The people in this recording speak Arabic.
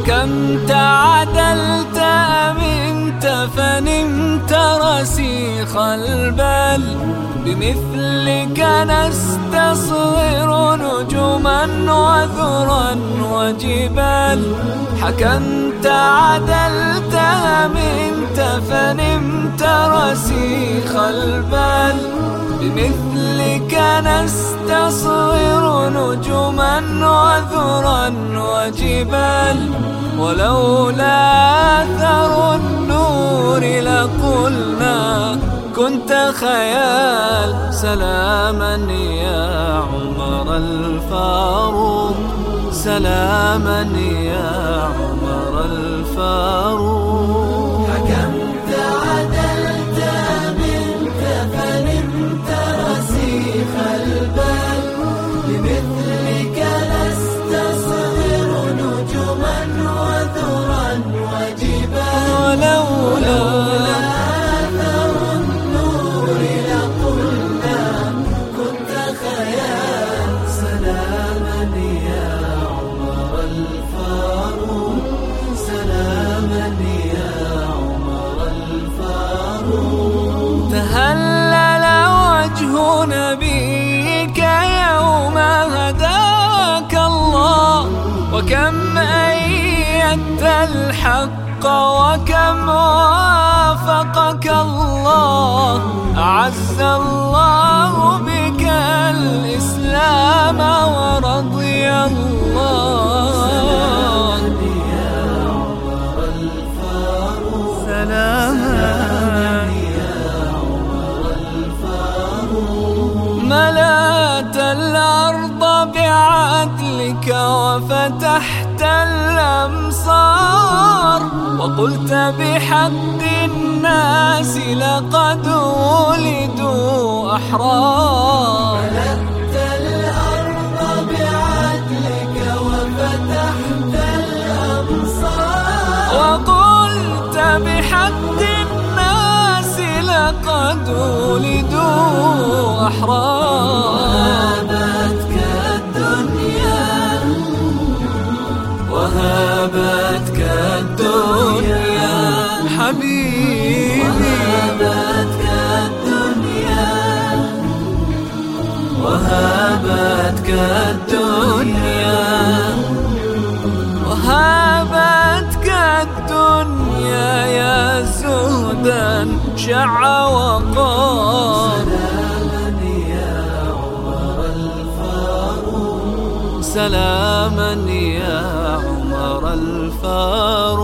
حكمت عدلت أمنت فنمت رسيخ البال بمثلك نستصغر نجما وذرا وجبال حكمت عدلت أمنت فنمت رسيخ البال بمثلك نستصغر نجما وذرا وجبال ولولا أثر النور لقلنا كنت خيال سلاما يا عمر الفاروق سلاما يا عمر الفاروق أيدت الحق وكم وافقك الله. أعز الله بك الإسلام ورضي الله. سلاما ملأت الأرض بعدلك وفتحت الأمصار وقلت بحق الناس لقد ولدوا أحرار. ملأت الأرض بعدلك وفتحت الأمصار وقلت بحق الناس لقد ولدوا أحرار. حبيبي وهابتك الدنيا وهابتك الدنيا وهابتك الدنيا يا زهدا شع وقار سلاما يا عمر الفاروق.